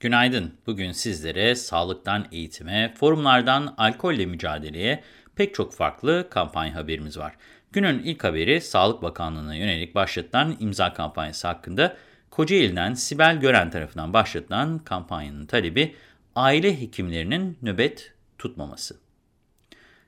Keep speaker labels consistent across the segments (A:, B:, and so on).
A: Günaydın. Bugün sizlere sağlıktan eğitime, forumlardan alkolle mücadeleye pek çok farklı kampanya haberimiz var. Günün ilk haberi Sağlık Bakanlığı'na yönelik başlatılan imza kampanyası hakkında Kocaeli'den Sibel Gören tarafından başlatılan kampanyanın talebi aile hekimlerinin nöbet tutmaması.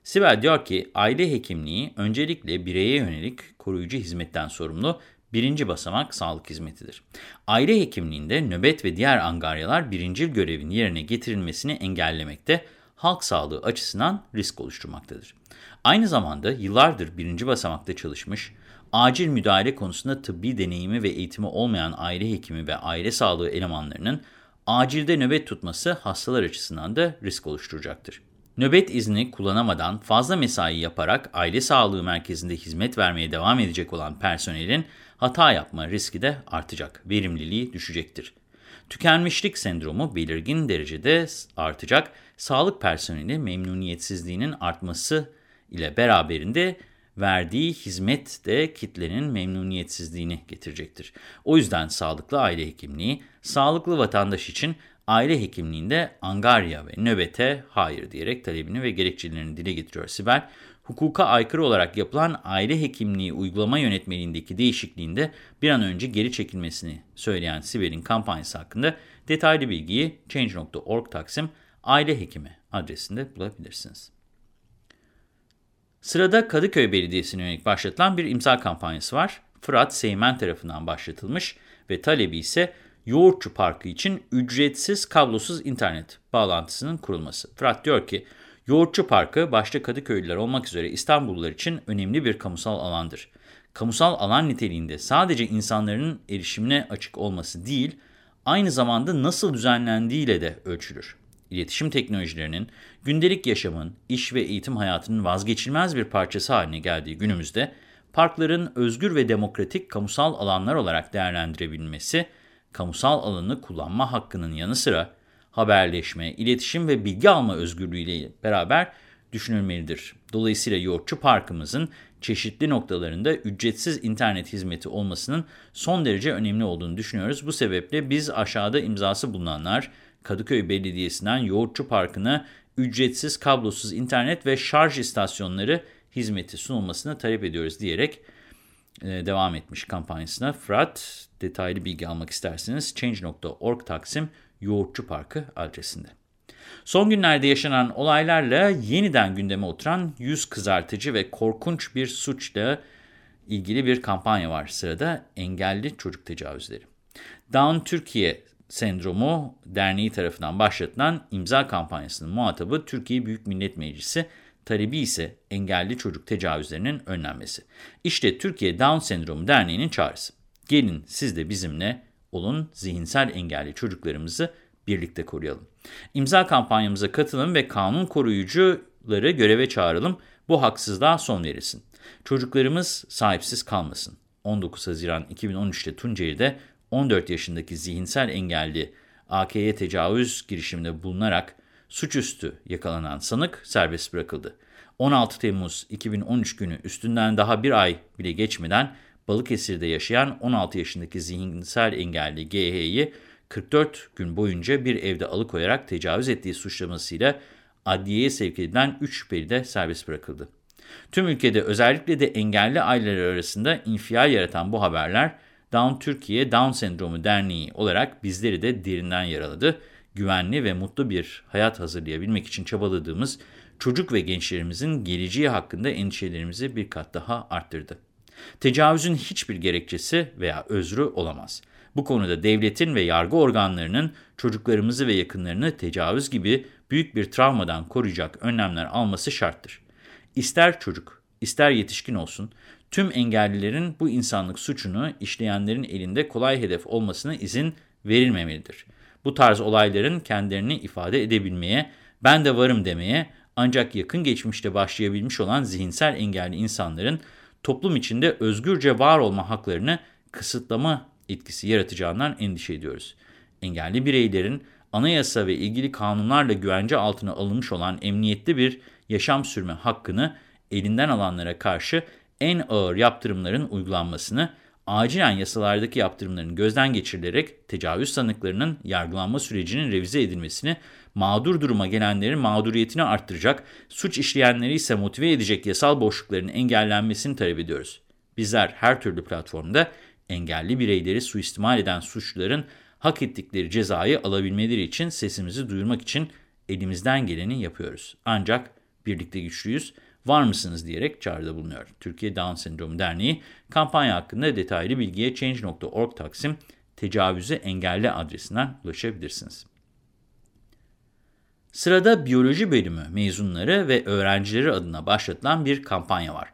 A: Sibel diyor ki aile hekimliği öncelikle bireye yönelik koruyucu hizmetten sorumlu birinci basamak sağlık hizmetidir. Aile hekimliğinde nöbet ve diğer angaryalar birincil görevin yerine getirilmesini engellemekte, halk sağlığı açısından risk oluşturmaktadır. Aynı zamanda yıllardır birinci basamakta çalışmış, acil müdahale konusunda tıbbi deneyimi ve eğitimi olmayan aile hekimi ve aile sağlığı elemanlarının acilde nöbet tutması hastalar açısından da risk oluşturacaktır. Nöbet izni kullanamadan fazla mesai yaparak aile sağlığı merkezinde hizmet vermeye devam edecek olan personelin hata yapma riski de artacak, verimliliği düşecektir. Tükenmişlik sendromu belirgin derecede artacak, sağlık personeli memnuniyetsizliğinin artması ile beraberinde verdiği hizmet de kitlenin memnuniyetsizliğini getirecektir. O yüzden sağlıklı aile hekimliği, sağlıklı vatandaş için aile hekimliğinde angarya ve nöbete hayır diyerek talebini ve gerekçelerini dile getiriyor Sibel. Hukuka aykırı olarak yapılan aile hekimliği uygulama yönetmeliğindeki değişikliğinde bir an önce geri çekilmesini söyleyen Sibel'in kampanyası hakkında detaylı bilgiyi Change.org Taksim Aile Hekimi adresinde bulabilirsiniz. Sırada Kadıköy Belediyesi'ne yönelik başlatılan bir imza kampanyası var. Fırat Seymen tarafından başlatılmış ve talebi ise Yoğurtçu Parkı için ücretsiz kablosuz internet bağlantısının kurulması. Fırat diyor ki, Yoğurtçu Parkı başta Kadıköylüler olmak üzere İstanbullular için önemli bir kamusal alandır. Kamusal alan niteliğinde sadece insanların erişimine açık olması değil, aynı zamanda nasıl düzenlendiğiyle de ölçülür. İletişim teknolojilerinin gündelik yaşamın, iş ve eğitim hayatının vazgeçilmez bir parçası haline geldiği günümüzde, parkların özgür ve demokratik kamusal alanlar olarak değerlendirebilmesi, kamusal alanı kullanma hakkının yanı sıra haberleşme, iletişim ve bilgi alma özgürlüğüyle beraber düşünülmelidir. Dolayısıyla Yoğurtçu Parkımızın çeşitli noktalarında ücretsiz internet hizmeti olmasının son derece önemli olduğunu düşünüyoruz. Bu sebeple biz aşağıda imzası bulunanlar Kadıköy Belediyesi'nden Yoğurtçu Parkı'na ücretsiz kablosuz internet ve şarj istasyonları hizmeti sunulmasını talep ediyoruz diyerek devam etmiş kampanyasına. Fırat detaylı bilgi almak isterseniz change.org taksim Yoğurtçu Parkı adresinde. Son günlerde yaşanan olaylarla yeniden gündeme oturan yüz kızartıcı ve korkunç bir suçla ilgili bir kampanya var sırada engelli çocuk tecavüzleri. Down Türkiye Sendromu Derneği tarafından başlatılan imza kampanyasının muhatabı Türkiye Büyük Millet Meclisi, talebi ise engelli çocuk tecavüzlerinin önlenmesi. İşte Türkiye Down Sendromu Derneği'nin çağrısı. Gelin siz de bizimle olun, zihinsel engelli çocuklarımızı birlikte koruyalım. İmza kampanyamıza katılın ve kanun koruyucuları göreve çağıralım. Bu haksızlığa son verilsin. Çocuklarımız sahipsiz kalmasın. 19 Haziran 2013'te Tunceli'de 14 yaşındaki zihinsel engelli AK'ye tecavüz girişiminde bulunarak suçüstü yakalanan sanık serbest bırakıldı. 16 Temmuz 2013 günü üstünden daha bir ay bile geçmeden Balıkesir'de yaşayan 16 yaşındaki zihinsel engelli GH'yi 44 gün boyunca bir evde alıkoyarak tecavüz ettiği suçlamasıyla adliyeye sevk edilen 3 şüpheli de serbest bırakıldı. Tüm ülkede özellikle de engelli aileler arasında infial yaratan bu haberler Down Türkiye Down Sendromu Derneği olarak bizleri de derinden yaraladı. Güvenli ve mutlu bir hayat hazırlayabilmek için çabaladığımız çocuk ve gençlerimizin geleceği hakkında endişelerimizi bir kat daha arttırdı. Tecavüzün hiçbir gerekçesi veya özrü olamaz. Bu konuda devletin ve yargı organlarının çocuklarımızı ve yakınlarını tecavüz gibi büyük bir travmadan koruyacak önlemler alması şarttır. İster çocuk, ister yetişkin olsun, tüm engellilerin bu insanlık suçunu işleyenlerin elinde kolay hedef olmasına izin verilmemelidir. Bu tarz olayların kendilerini ifade edebilmeye, ben de varım demeye, ancak yakın geçmişte başlayabilmiş olan zihinsel engelli insanların toplum içinde özgürce var olma haklarını kısıtlama etkisi yaratacağından endişe ediyoruz. Engelli bireylerin anayasa ve ilgili kanunlarla güvence altına alınmış olan emniyetli bir yaşam sürme hakkını elinden alanlara karşı en ağır yaptırımların uygulanmasını, acilen yasalardaki yaptırımların gözden geçirilerek tecavüz sanıklarının yargılanma sürecinin revize edilmesini, mağdur duruma gelenlerin mağduriyetini arttıracak, suç işleyenleri ise motive edecek yasal boşlukların engellenmesini talep ediyoruz. Bizler her türlü platformda engelli bireyleri suistimal eden suçluların hak ettikleri cezayı alabilmeleri için sesimizi duyurmak için elimizden geleni yapıyoruz. Ancak birlikte güçlüyüz, var mısınız diyerek çağrıda bulunuyor. Türkiye Down Sendromu Derneği kampanya hakkında detaylı bilgiye change.org taksim tecavüze engelli adresinden ulaşabilirsiniz. Sırada biyoloji bölümü mezunları ve öğrencileri adına başlatılan bir kampanya var.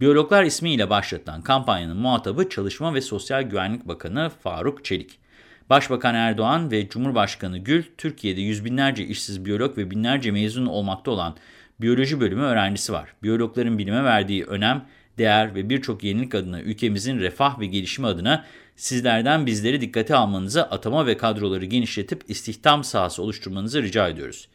A: Biyologlar ismiyle başlatılan kampanyanın muhatabı Çalışma ve Sosyal Güvenlik Bakanı Faruk Çelik. Başbakan Erdoğan ve Cumhurbaşkanı Gül, Türkiye'de yüz binlerce işsiz biyolog ve binlerce mezun olmakta olan biyoloji bölümü öğrencisi var. Biyologların bilime verdiği önem, değer ve birçok yenilik adına ülkemizin refah ve gelişimi adına sizlerden bizleri dikkate almanızı, atama ve kadroları genişletip istihdam sahası oluşturmanızı rica ediyoruz.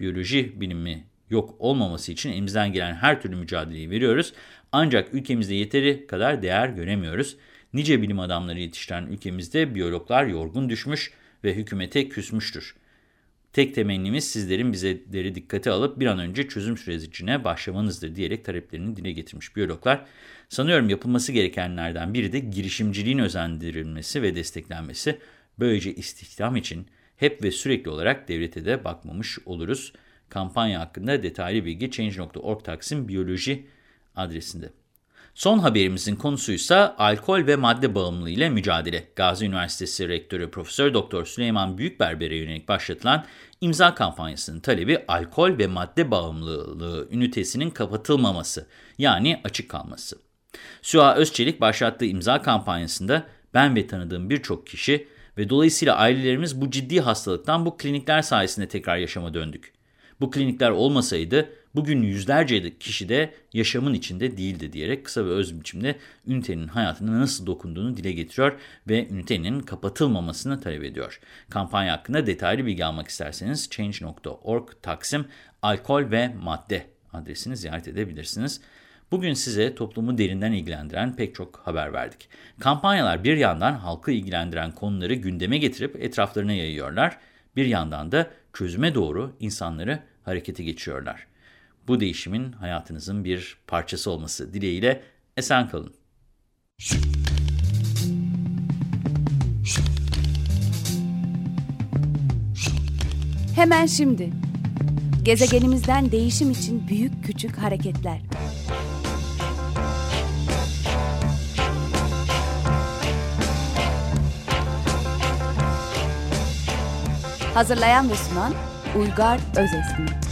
A: Biyoloji bilimi yok olmaması için elimizden gelen her türlü mücadeleyi veriyoruz. Ancak ülkemizde yeteri kadar değer göremiyoruz. Nice bilim adamları yetiştiren ülkemizde biyologlar yorgun düşmüş ve hükümete küsmüştür. Tek temennimiz sizlerin bizleri dikkate alıp bir an önce çözüm sürecine başlamanızdır diyerek taleplerini dile getirmiş biyologlar. Sanıyorum yapılması gerekenlerden biri de girişimciliğin özendirilmesi ve desteklenmesi. Böylece istihdam için hep ve sürekli olarak devlete de bakmamış oluruz. Kampanya hakkında detaylı bilgi Change.org Taksim Biyoloji adresinde. Son haberimizin konusuysa alkol ve madde bağımlılığı ile mücadele. Gazi Üniversitesi Rektörü Profesör Doktor Süleyman Büyükberber'e yönelik başlatılan imza kampanyasının talebi alkol ve madde bağımlılığı ünitesinin kapatılmaması yani açık kalması. Süha Özçelik başlattığı imza kampanyasında ben ve tanıdığım birçok kişi ve dolayısıyla ailelerimiz bu ciddi hastalıktan bu klinikler sayesinde tekrar yaşama döndük. Bu klinikler olmasaydı bugün yüzlerce kişi de yaşamın içinde değildi diyerek kısa ve öz biçimde ünitenin hayatına nasıl dokunduğunu dile getiriyor ve ünitenin kapatılmamasını talep ediyor. Kampanya hakkında detaylı bilgi almak isterseniz change.org taksim alkol ve madde adresini ziyaret edebilirsiniz. Bugün size toplumu derinden ilgilendiren pek çok haber verdik. Kampanyalar bir yandan halkı ilgilendiren konuları gündeme getirip etraflarına yayıyorlar. Bir yandan da çözüme doğru insanları harekete geçiyorlar. Bu değişimin hayatınızın bir parçası olması dileğiyle esen kalın.
B: Hemen şimdi. Gezegenimizden değişim için büyük küçük hareketler. Hazırlayan ve sunan Uygar Özesmi.